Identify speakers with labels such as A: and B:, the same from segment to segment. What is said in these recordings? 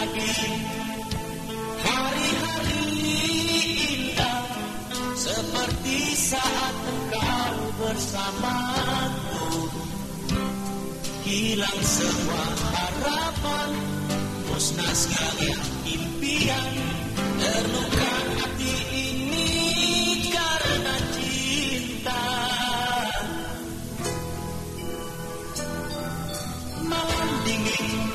A: lagi. Hari-hari indah Seperti saat kau bersamaku. Hilang semua harapan Musnah sekali impian. Terluka hati ini karena cinta. Malam dingin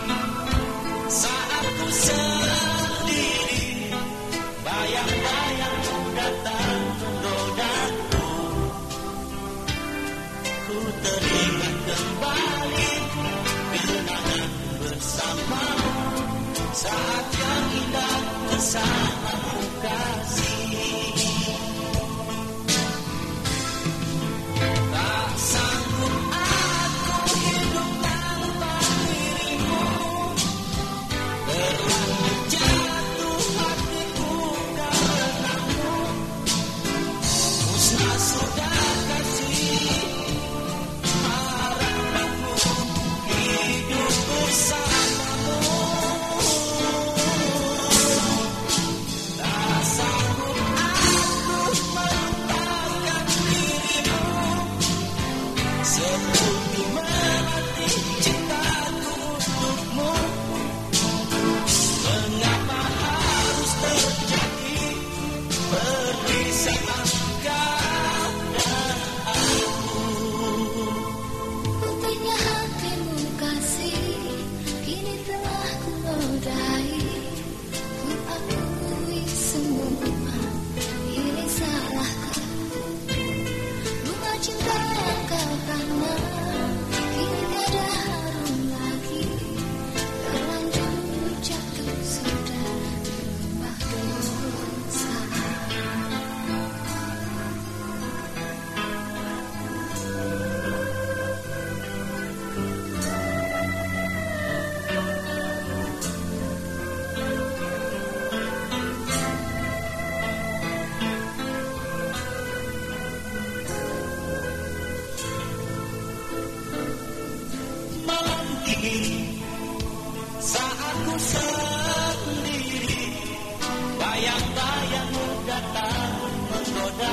A: Ku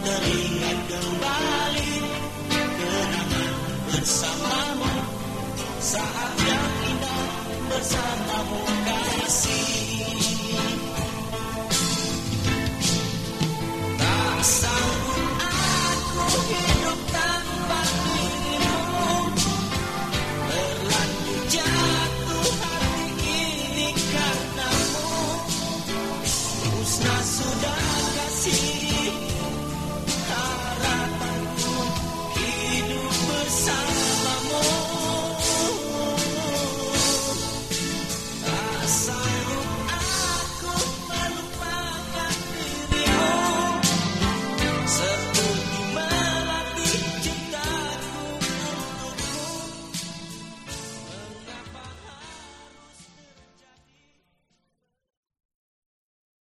A: teringat kembali kenangan bersama Musnah sudah kasih